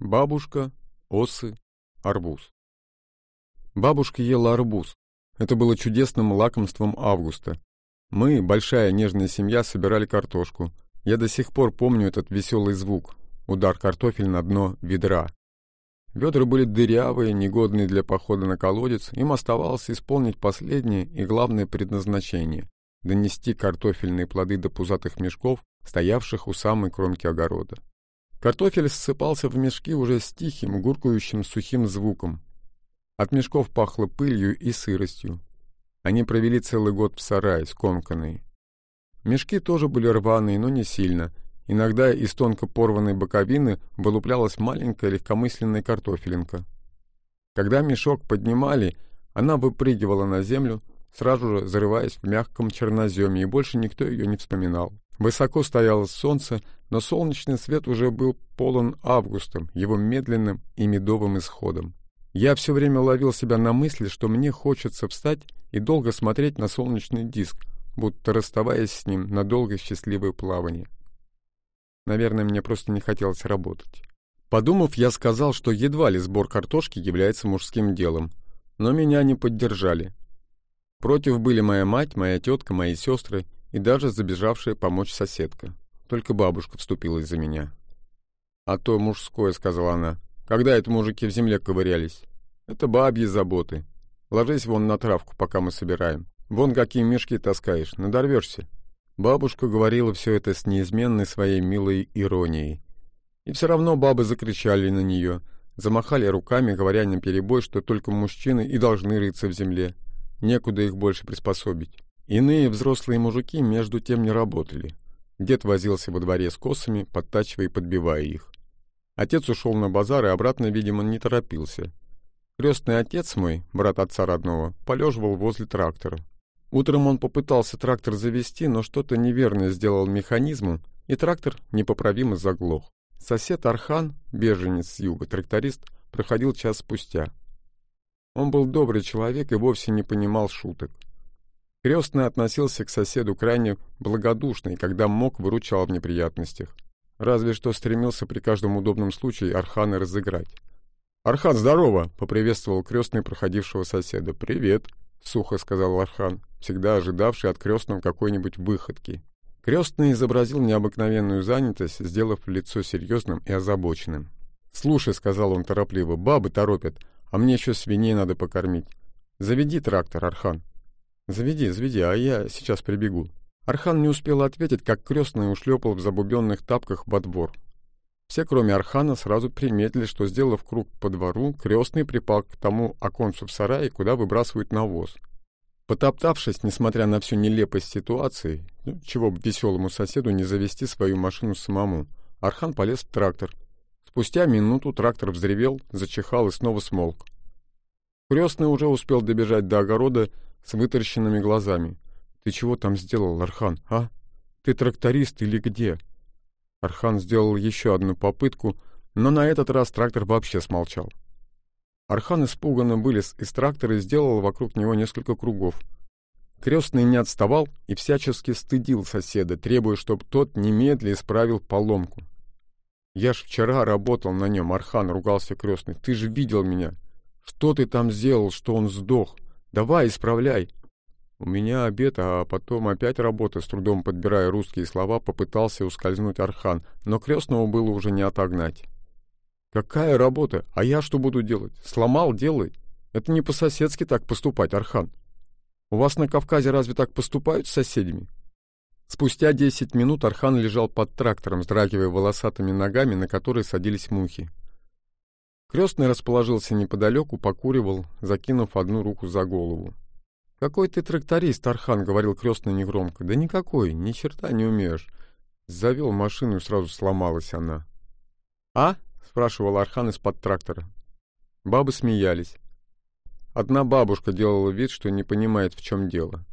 Бабушка, осы, арбуз. Бабушка ела арбуз. Это было чудесным лакомством августа. Мы, большая нежная семья, собирали картошку. Я до сих пор помню этот веселый звук. Удар картофель на дно ведра. Ведра были дырявые, негодные для похода на колодец. Им оставалось исполнить последнее и главное предназначение — донести картофельные плоды до пузатых мешков, стоявших у самой кромки огорода. Картофель ссыпался в мешки уже с тихим, гуркающим сухим звуком. От мешков пахло пылью и сыростью. Они провели целый год в сарае, скомканные. Мешки тоже были рваные, но не сильно. Иногда из тонко порванной боковины вылуплялась маленькая легкомысленная картофелинка. Когда мешок поднимали, она выпрыгивала на землю, сразу же зарываясь в мягком черноземе, и больше никто ее не вспоминал. Высоко стояло солнце, но солнечный свет уже был полон августом, его медленным и медовым исходом. Я все время ловил себя на мысли, что мне хочется встать и долго смотреть на солнечный диск, будто расставаясь с ним на долгое счастливое плавание. Наверное, мне просто не хотелось работать. Подумав, я сказал, что едва ли сбор картошки является мужским делом, но меня не поддержали. Против были моя мать, моя тетка, мои сестры и даже забежавшая помочь соседка. Только бабушка вступилась за меня. «А то мужское», — сказала она. «Когда это мужики в земле ковырялись? Это бабьи заботы. Ложись вон на травку, пока мы собираем. Вон какие мешки таскаешь, надорвешься». Бабушка говорила все это с неизменной своей милой иронией. И все равно бабы закричали на нее, замахали руками, говоря наперебой, что только мужчины и должны рыться в земле. Некуда их больше приспособить. Иные взрослые мужики между тем не работали. Дед возился во дворе с косами, подтачивая и подбивая их. Отец ушел на базар и обратно, видимо, не торопился. Крестный отец мой, брат отца родного, полеживал возле трактора. Утром он попытался трактор завести, но что-то неверное сделал механизму, и трактор непоправимо заглох. Сосед Архан, беженец с юга, тракторист, проходил час спустя. Он был добрый человек и вовсе не понимал шуток. Крестный относился к соседу крайне благодушно и когда мог, выручал в неприятностях. Разве что стремился при каждом удобном случае Архана разыграть. «Архан, здорово!» — поприветствовал крестный проходившего соседа. «Привет!» — сухо сказал Архан, всегда ожидавший от крестного какой-нибудь выходки. Крестный изобразил необыкновенную занятость, сделав лицо серьезным и озабоченным. «Слушай», — сказал он торопливо, — «бабы торопят, а мне еще свиней надо покормить. Заведи трактор, Архан». «Заведи, заведи, а я сейчас прибегу». Архан не успел ответить, как крестный ушлепал в забубенных тапках во двор. Все, кроме Архана, сразу приметили, что, сделав круг по двору, крестный припал к тому оконцу в сарае, куда выбрасывают навоз. Потоптавшись, несмотря на всю нелепость ситуации, ну, чего бы веселому соседу не завести свою машину самому, Архан полез в трактор. Спустя минуту трактор взревел, зачихал и снова смолк. Крестный уже успел добежать до огорода с вытаращенными глазами. «Ты чего там сделал, Архан, а? Ты тракторист или где?» Архан сделал еще одну попытку, но на этот раз трактор вообще смолчал. Архан испуганно вылез из трактора и сделал вокруг него несколько кругов. Крестный не отставал и всячески стыдил соседа, требуя, чтобы тот немедля исправил поломку. «Я ж вчера работал на нем, Архан», — ругался крестный. «Ты же видел меня. Что ты там сделал, что он сдох? Давай, исправляй!» «У меня обед, а потом опять работа», — с трудом подбирая русские слова, попытался ускользнуть Архан, но крестного было уже не отогнать. «Какая работа? А я что буду делать? Сломал — делай. Это не по-соседски так поступать, Архан. У вас на Кавказе разве так поступают с соседями?» Спустя десять минут Архан лежал под трактором, вздрагивая волосатыми ногами, на которые садились мухи. Крестный расположился неподалеку, покуривал, закинув одну руку за голову. «Какой ты тракторист, Архан!» — говорил крестный негромко. «Да никакой, ни черта не умеешь!» Завел машину, и сразу сломалась она. «А?» — спрашивал Архан из-под трактора. Бабы смеялись. Одна бабушка делала вид, что не понимает, в чем дело.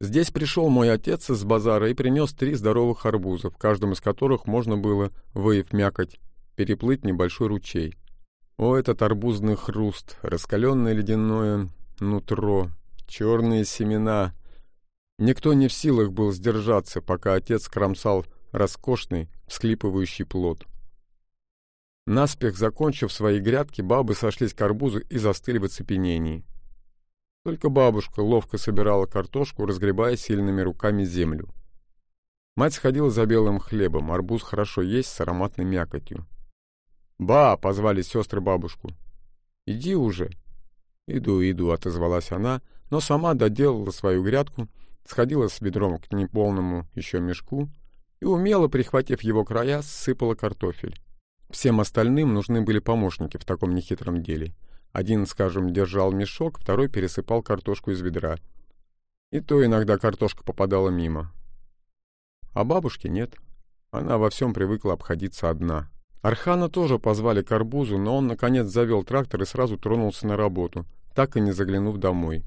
Здесь пришел мой отец из базара и принес три здоровых арбуза, в каждом из которых можно было, выев мякоть, переплыть небольшой ручей. О, этот арбузный хруст, раскаленное ледяное нутро, черные семена. Никто не в силах был сдержаться, пока отец кромсал роскошный, всклипывающий плод. Наспех закончив свои грядки, бабы сошлись к арбузу и застыли в оцепенении. Только бабушка ловко собирала картошку, разгребая сильными руками землю. Мать сходила за белым хлебом, арбуз хорошо есть с ароматной мякотью. «Ба!» — позвали сестры бабушку. «Иди уже!» «Иду, иду!» — отозвалась она, но сама доделала свою грядку, сходила с ведром к неполному еще мешку и, умело прихватив его края, сыпала картофель. Всем остальным нужны были помощники в таком нехитром деле. Один, скажем, держал мешок, второй пересыпал картошку из ведра. И то иногда картошка попадала мимо. А бабушки нет. Она во всем привыкла обходиться одна. Архана тоже позвали к арбузу, но он, наконец, завел трактор и сразу тронулся на работу, так и не заглянув домой.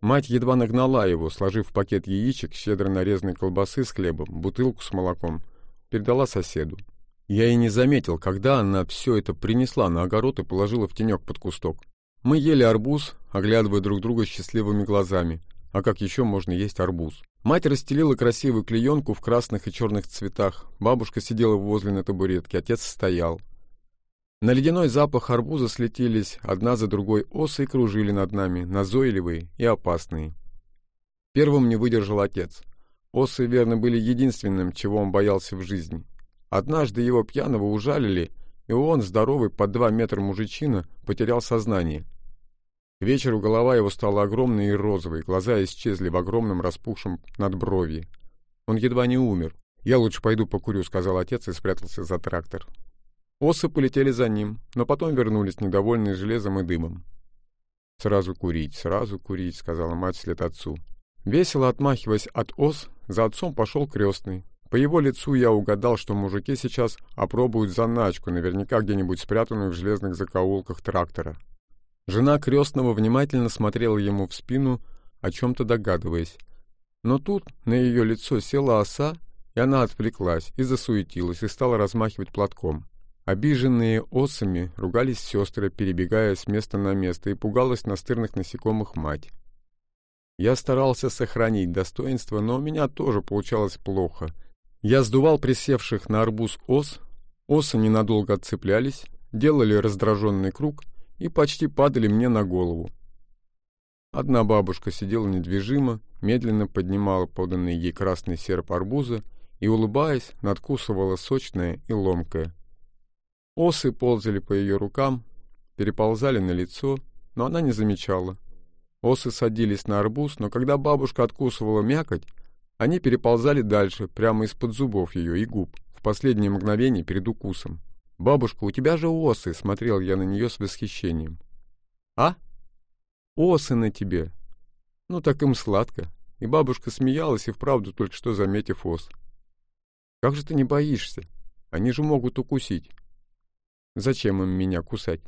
Мать едва нагнала его, сложив в пакет яичек, щедро нарезанной колбасы с хлебом, бутылку с молоком, передала соседу. Я и не заметил, когда она все это принесла на огород и положила в тенек под кусток. Мы ели арбуз, оглядывая друг друга счастливыми глазами. А как еще можно есть арбуз? Мать расстелила красивую клеенку в красных и черных цветах. Бабушка сидела возле на табуретке, отец стоял. На ледяной запах арбуза слетелись одна за другой осы и кружили над нами, назойливые и опасные. Первым не выдержал отец. Осы, верно, были единственным, чего он боялся в жизни. Однажды его пьяного ужалили, и он, здоровый под два метра мужичина, потерял сознание. Вечеру голова его стала огромной и розовой, глаза исчезли в огромном распухшем надбровье. Он едва не умер. «Я лучше пойду покурю», — сказал отец и спрятался за трактор. Осы полетели за ним, но потом вернулись, недовольные железом и дымом. «Сразу курить, сразу курить», — сказала мать вслед отцу. Весело отмахиваясь от ос, за отцом пошел крестный. По его лицу я угадал, что мужики сейчас опробуют заначку, наверняка где-нибудь спрятанную в железных закоулках трактора. Жена крестного внимательно смотрела ему в спину, о чем-то догадываясь. Но тут на ее лицо села оса, и она отвлеклась и засуетилась, и стала размахивать платком. Обиженные осами ругались сестры, перебегая с места на место, и пугалась настырных насекомых мать. Я старался сохранить достоинство, но у меня тоже получалось плохо — я сдувал присевших на арбуз ос, осы ненадолго отцеплялись, делали раздраженный круг и почти падали мне на голову. Одна бабушка сидела недвижимо, медленно поднимала поданный ей красный серп арбуза и, улыбаясь, надкусывала сочное и ломкое. Осы ползали по ее рукам, переползали на лицо, но она не замечала. Осы садились на арбуз, но когда бабушка откусывала мякоть, они переползали дальше, прямо из-под зубов ее и губ, в последнее мгновение перед укусом. «Бабушка, у тебя же осы!» — смотрел я на нее с восхищением. «А? Осы на тебе!» «Ну, так им сладко!» И бабушка смеялась и вправду только что заметив ос. «Как же ты не боишься? Они же могут укусить!» «Зачем им меня кусать?»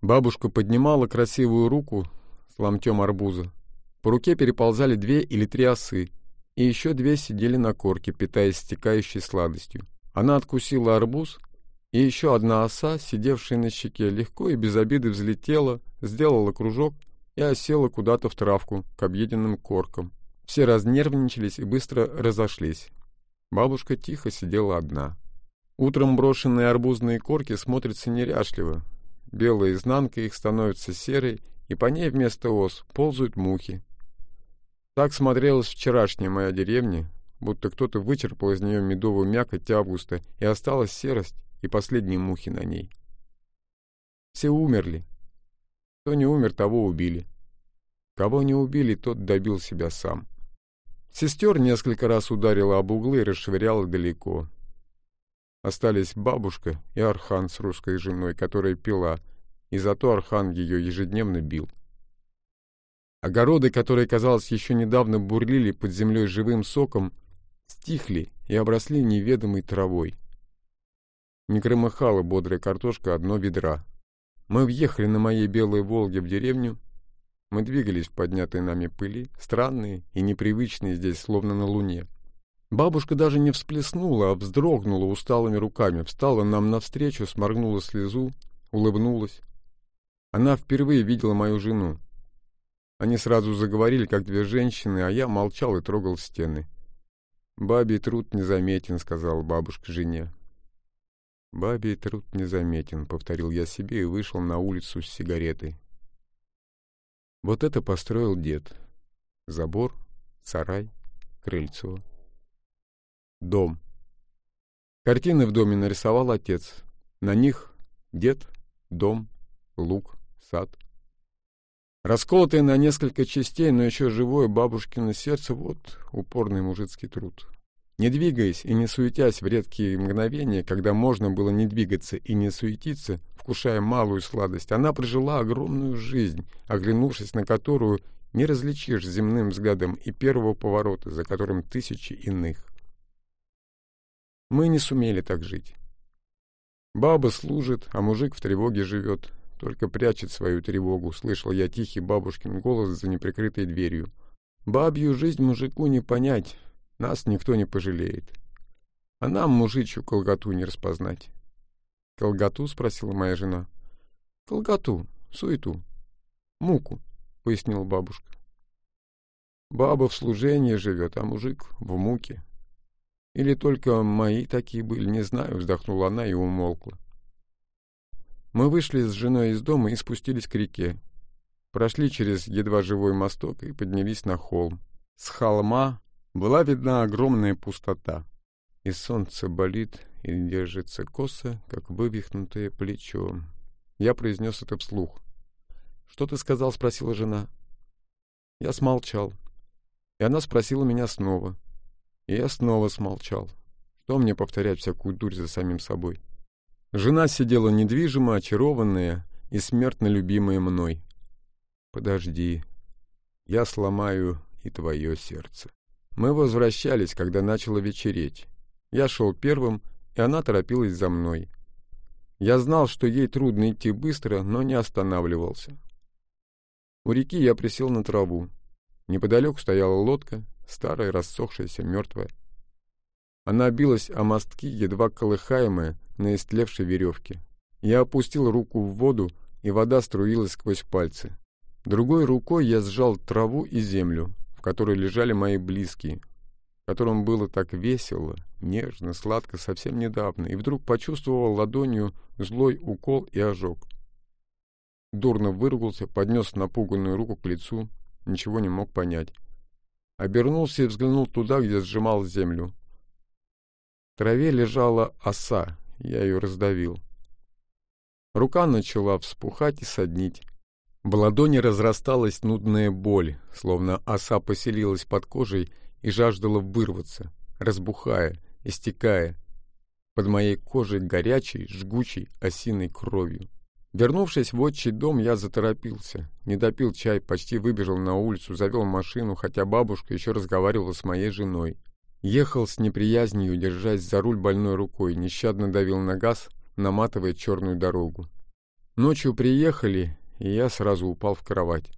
Бабушка поднимала красивую руку с ломтем арбуза. По руке переползали две или три осы, и еще две сидели на корке, питаясь стекающей сладостью. Она откусила арбуз, и еще одна оса, сидевшая на щеке, легко и без обиды взлетела, сделала кружок и осела куда-то в травку к объеденным коркам. Все разнервничались и быстро разошлись. Бабушка тихо сидела одна. Утром брошенные арбузные корки смотрятся неряшливо. Белая изнанка их становится серой, и по ней вместо ос ползают мухи, так смотрелась вчерашняя моя деревня, будто кто-то вычерпал из нее медовую мякоть августа, и осталась серость и последние мухи на ней. Все умерли. Кто не умер, того убили. Кого не убили, тот добил себя сам. Сестер несколько раз ударила об углы и расшвыряла далеко. Остались бабушка и Архан с русской женой, которая пила, и зато Архан ее ежедневно бил. Огороды, которые, казалось, еще недавно бурлили под землей живым соком, стихли и обросли неведомой травой. Не громыхала бодрая картошка одно ведра. Мы въехали на моей белой «Волге» в деревню. Мы двигались в поднятой нами пыли, странные и непривычные здесь, словно на луне. Бабушка даже не всплеснула, а вздрогнула усталыми руками, встала нам навстречу, сморгнула слезу, улыбнулась. Она впервые видела мою жену. Они сразу заговорили, как две женщины, а я молчал и трогал стены. «Бабий труд незаметен», — сказала бабушка жене. Бабий труд незаметен, повторил я себе и вышел на улицу с сигаретой. Вот это построил дед. Забор, сарай, крыльцо. Дом. Картины в доме нарисовал отец. На них дед, дом, лук, сад. Расколотое на несколько частей, но еще живое бабушкино сердце — вот упорный мужицкий труд. Не двигаясь и не суетясь в редкие мгновения, когда можно было не двигаться и не суетиться, вкушая малую сладость, она прожила огромную жизнь, оглянувшись на которую не различишь земным взглядом и первого поворота, за которым тысячи иных. Мы не сумели так жить. Баба служит, а мужик в тревоге живет, только прячет свою тревогу, слышал я тихий бабушкин голос за неприкрытой дверью. Бабью жизнь мужику не понять, нас никто не пожалеет. А нам, мужичью, колготу не распознать. «Колготу?» — спросила моя жена. «Колготу, суету, муку», — пояснила бабушка. «Баба в служении живет, а мужик в муке». «Или только мои такие были, не знаю», — вздохнула она и умолкла. Мы вышли с женой из дома и спустились к реке. Прошли через едва живой мосток и поднялись на холм. С холма была видна огромная пустота. И солнце болит и держится косо, как вывихнутое плечо. Я произнес это вслух. «Что ты сказал?» — спросила жена. Я смолчал. И она спросила меня снова. И я снова смолчал. Что мне повторять всякую дурь за самим собой? Жена сидела недвижимо, очарованная и смертно любимая мной. «Подожди, я сломаю и твое сердце». Мы возвращались, когда начало вечереть. Я шел первым, и она торопилась за мной. Я знал, что ей трудно идти быстро, но не останавливался. У реки я присел на траву. Неподалеку стояла лодка, старая, рассохшаяся, мертвая. Она билась о мостки, едва колыхаемая, на истлевшей веревке. Я опустил руку в воду, и вода струилась сквозь пальцы. Другой рукой я сжал траву и землю, в которой лежали мои близкие, которым было так весело, нежно, сладко совсем недавно, и вдруг почувствовал ладонью злой укол и ожог. Дурно выругался, поднес напуганную руку к лицу, ничего не мог понять. Обернулся и взглянул туда, где сжимал землю. В траве лежала оса, я ее раздавил. Рука начала вспухать и соднить. В ладони разрасталась нудная боль, словно оса поселилась под кожей и жаждала вырваться, разбухая, истекая, под моей кожей горячей, жгучей осиной кровью. Вернувшись в отчий дом, я заторопился. Не допил чай, почти выбежал на улицу, завел машину, хотя бабушка еще разговаривала с моей женой. Ехал с неприязнью, держась за руль больной рукой, нещадно давил на газ, наматывая черную дорогу. Ночью приехали, и я сразу упал в кровать.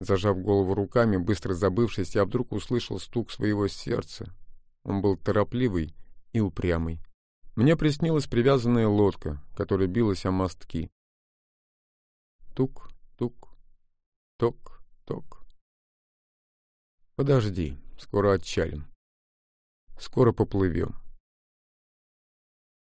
Зажав голову руками, быстро забывшись, я вдруг услышал стук своего сердца. Он был торопливый и упрямый. Мне приснилась привязанная лодка, которая билась о мостки. Тук, тук, ток, ток. Подожди, скоро отчалим. Скоро поплывем.